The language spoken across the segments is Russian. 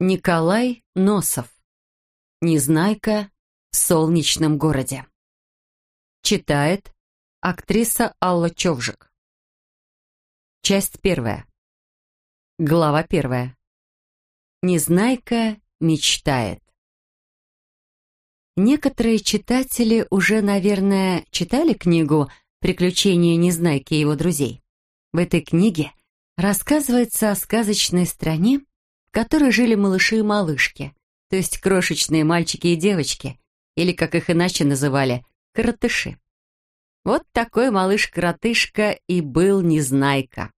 Николай Носов. Незнайка в солнечном городе. Читает актриса Алла Човжик. Часть первая. Глава первая. Незнайка мечтает. Некоторые читатели уже, наверное, читали книгу «Приключения Незнайки и его друзей». В этой книге рассказывается о сказочной стране, в которой жили малыши и малышки, то есть крошечные мальчики и девочки, или, как их иначе называли, коротыши. Вот такой малыш-коротышка и был Незнайка.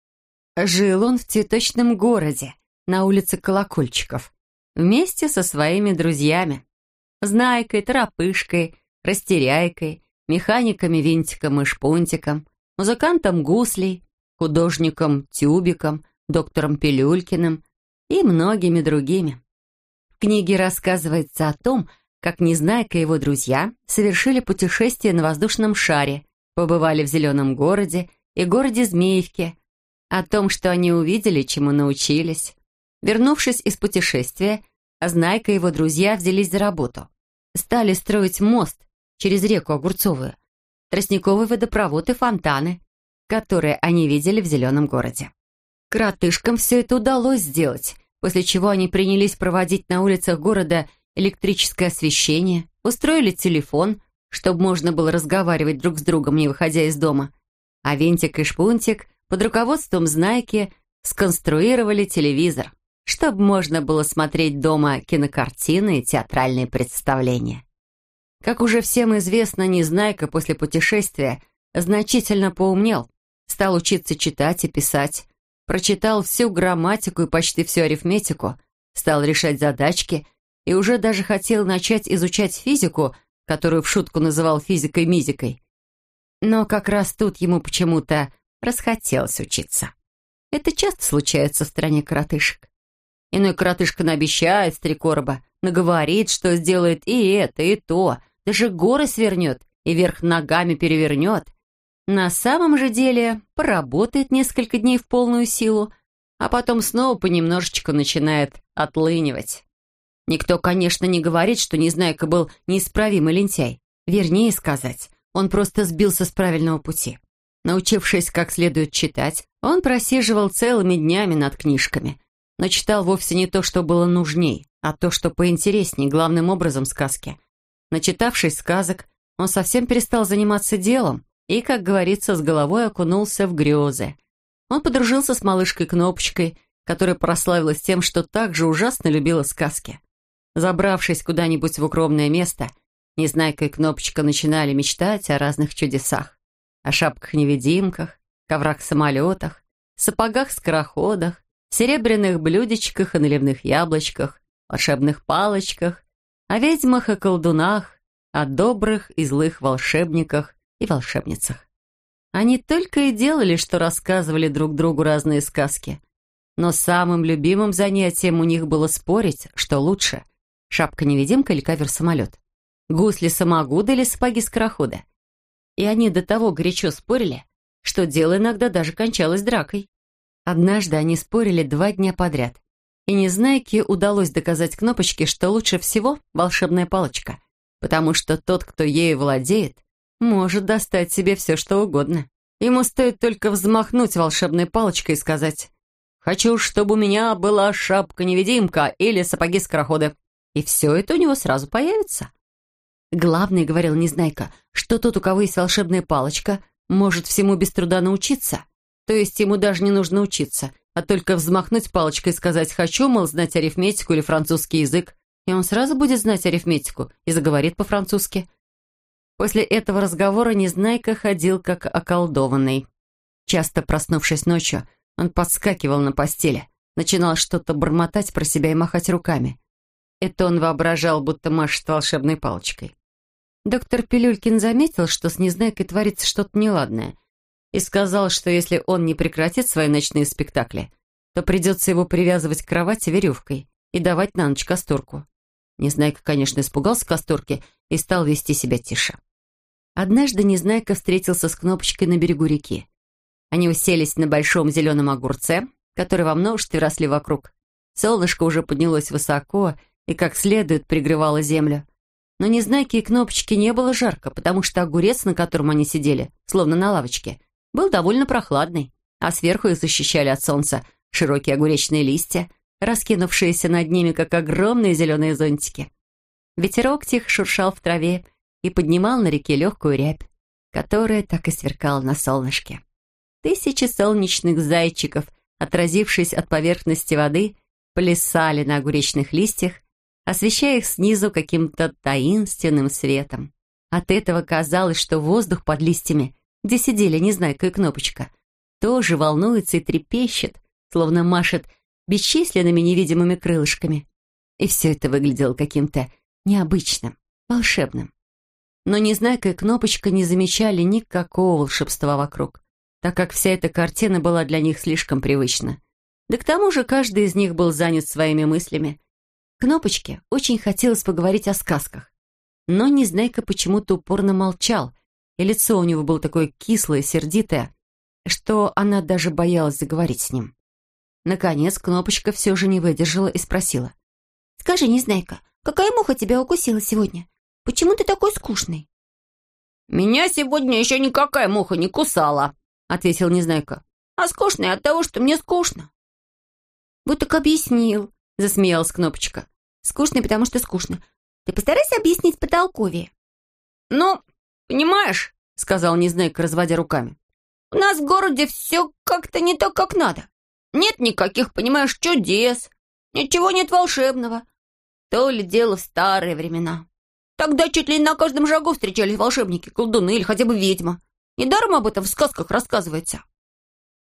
Жил он в цветочном городе, на улице Колокольчиков, вместе со своими друзьями. Знайкой, Торопышкой, Растеряйкой, механиками Винтиком и Шпунтиком, музыкантом Гуслей, художником Тюбиком, доктором Пилюлькиным, и многими другими. В книге рассказывается о том, как Незнайка и его друзья совершили путешествие на воздушном шаре, побывали в Зеленом городе и городе Змеевке, о том, что они увидели, чему научились. Вернувшись из путешествия, Знайка и его друзья взялись за работу. Стали строить мост через реку Огурцовую, тростниковый водопровод и фонтаны, которые они видели в Зеленом городе. Кратышкам все это удалось сделать, после чего они принялись проводить на улицах города электрическое освещение, устроили телефон, чтобы можно было разговаривать друг с другом, не выходя из дома. А Винтик и Шпунтик под руководством Знайки сконструировали телевизор, чтобы можно было смотреть дома кинокартины и театральные представления. Как уже всем известно, Незнайка после путешествия значительно поумнел, стал учиться читать и писать, прочитал всю грамматику и почти всю арифметику, стал решать задачки и уже даже хотел начать изучать физику, которую в шутку называл физикой-мизикой. Но как раз тут ему почему-то расхотелось учиться. Это часто случается в стране коротышек. Иной коротышка наобещает с три короба, наговорит, что сделает и это, и то, даже горы свернет и вверх ногами перевернет — на самом же деле поработает несколько дней в полную силу, а потом снова понемножечку начинает отлынивать. Никто, конечно, не говорит, что Незнайка был неисправимый лентяй. Вернее сказать, он просто сбился с правильного пути. Научившись как следует читать, он просиживал целыми днями над книжками, но читал вовсе не то, что было нужней, а то, что поинтересней, главным образом сказки. Начитавшись сказок, он совсем перестал заниматься делом, и, как говорится, с головой окунулся в грезы. Он подружился с малышкой Кнопочкой, которая прославилась тем, что так же ужасно любила сказки. Забравшись куда-нибудь в укромное место, Незнайка и Кнопочка начинали мечтать о разных чудесах. О шапках-невидимках, коврах-самолетах, сапогах-скороходах, серебряных блюдечках и наливных яблочках, волшебных палочках, о ведьмах и колдунах, о добрых и злых волшебниках, и волшебницах. Они только и делали, что рассказывали друг другу разные сказки. Но самым любимым занятием у них было спорить, что лучше — шапка-невидимка или кавер-самолет, гусли-самогуды или сапоги-скорохода. И они до того горячо спорили, что дело иногда даже кончалось дракой. Однажды они спорили два дня подряд, и Незнайке удалось доказать Кнопочке, что лучше всего волшебная палочка, потому что тот, кто ею владеет, может достать себе все, что угодно. Ему стоит только взмахнуть волшебной палочкой и сказать «Хочу, чтобы у меня была шапка-невидимка или сапоги-скороходы». И все это у него сразу появится. Главное, говорил Незнайка, что тот, у кого есть волшебная палочка, может всему без труда научиться. То есть ему даже не нужно учиться, а только взмахнуть палочкой и сказать «хочу», мол, знать арифметику или французский язык, и он сразу будет знать арифметику и заговорит по-французски. После этого разговора Незнайка ходил как околдованный. Часто проснувшись ночью, он подскакивал на постели, начинал что-то бормотать про себя и махать руками. Это он воображал, будто машет волшебной палочкой. Доктор Пилюлькин заметил, что с Незнайкой творится что-то неладное, и сказал, что если он не прекратит свои ночные спектакли, то придется его привязывать к кровати веревкой и давать на ночь касторку. Незнайка, конечно, испугался касторки и стал вести себя тише. Однажды Незнайка встретился с Кнопочкой на берегу реки. Они уселись на большом зеленом огурце, который во множестве росли вокруг. Солнышко уже поднялось высоко и как следует пригревало землю. Но Незнайке и Кнопочке не было жарко, потому что огурец, на котором они сидели, словно на лавочке, был довольно прохладный, а сверху их защищали от солнца широкие огуречные листья, раскинувшиеся над ними, как огромные зеленые зонтики. Ветерок тихо шуршал в траве и поднимал на реке легкую рябь, которая так и сверкала на солнышке. Тысячи солнечных зайчиков, отразившись от поверхности воды, плясали на огуречных листьях, освещая их снизу каким-то таинственным светом. От этого казалось, что воздух под листьями, где сидели Незнайка и Кнопочка, тоже волнуется и трепещет, словно машет бесчисленными невидимыми крылышками. И все это выглядело каким-то необычным, волшебным. Но Незнайка и Кнопочка не замечали никакого волшебства вокруг, так как вся эта картина была для них слишком привычна. Да к тому же каждый из них был занят своими мыслями. Кнопочке очень хотелось поговорить о сказках. Но Незнайка почему-то упорно молчал, и лицо у него было такое кислое, сердитое, что она даже боялась заговорить с ним. Наконец Кнопочка все же не выдержала и спросила. «Скажи, Незнайка, какая муха тебя укусила сегодня? Почему ты такой скучный?» «Меня сегодня еще никакая муха не кусала», — ответил Незнайка. «А скучный от того, что мне скучно». «Вот так объяснил», — засмеялась Кнопочка. «Скучный, потому что скучно. Ты постарайся объяснить потолковее». «Ну, понимаешь», — сказал Незнайка, разводя руками, «у нас в городе все как-то не так, как надо. Нет никаких, понимаешь, чудес. Ничего нет волшебного. То ли дело в старые времена. Тогда чуть ли на каждом шагу встречались волшебники, колдуны или хотя бы ведьма. Недаром об этом в сказках рассказывается.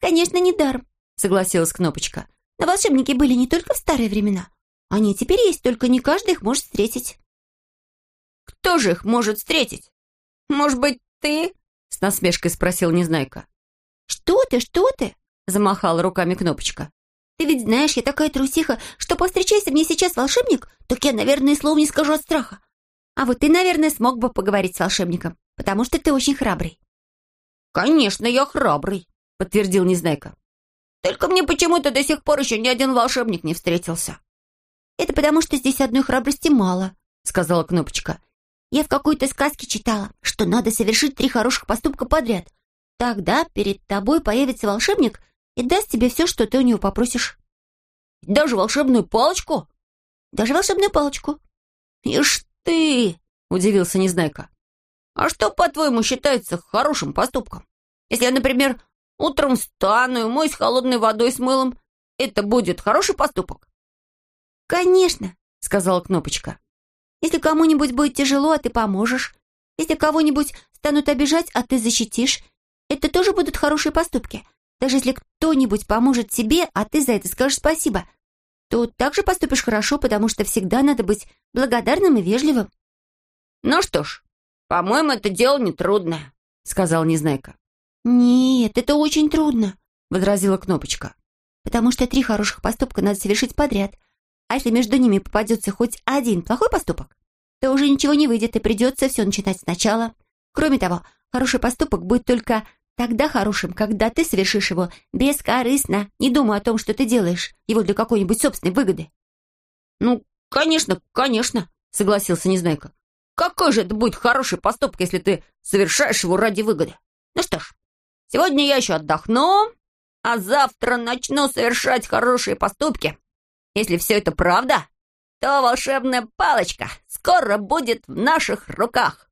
«Конечно, недаром», — согласилась Кнопочка. «Но волшебники были не только в старые времена. Они теперь есть, только не каждый их может встретить». «Кто же их может встретить? Может быть, ты?» — с насмешкой спросил Незнайка. «Что ты, что ты?» Замахала руками Кнопочка. «Ты ведь знаешь, я такая трусиха, что повстречайся мне сейчас волшебник, так я, наверное, слов не скажу от страха. А вот ты, наверное, смог бы поговорить с волшебником, потому что ты очень храбрый». «Конечно, я храбрый», — подтвердил Незнайка. «Только мне почему-то до сих пор еще ни один волшебник не встретился». «Это потому, что здесь одной храбрости мало», — сказала Кнопочка. «Я в какой-то сказке читала, что надо совершить три хороших поступка подряд. Тогда перед тобой появится волшебник и даст тебе все, что ты у него попросишь». «Даже волшебную палочку?» «Даже волшебную палочку». «Ишь ты!» — удивился Незнайка. «А что, по-твоему, считается хорошим поступком? Если я, например, утром встану и моюсь холодной водой с мылом, это будет хороший поступок?» «Конечно», — сказала Кнопочка. «Если кому-нибудь будет тяжело, а ты поможешь. Если кого-нибудь станут обижать, а ты защитишь, это тоже будут хорошие поступки. Даже если кто-нибудь поможет тебе, а ты за это скажешь спасибо, то также поступишь хорошо, потому что всегда надо быть благодарным и вежливым». «Ну что ж, по-моему, это дело нетрудное», — сказал Незнайка. «Нет, это очень трудно», — возразила Кнопочка. «Потому что три хороших поступка надо совершить подряд. А если между ними попадется хоть один плохой поступок, то уже ничего не выйдет, и придется все начинать сначала. Кроме того, хороший поступок будет только Тогда хорошим, когда ты совершишь его бескорыстно, не думая о том, что ты делаешь его для какой-нибудь собственной выгоды. «Ну, конечно, конечно», — согласился Незнайка. «Какой же это будет хороший поступок, если ты совершаешь его ради выгоды? Ну что ж, сегодня я еще отдохну, а завтра начну совершать хорошие поступки. Если все это правда, то волшебная палочка скоро будет в наших руках».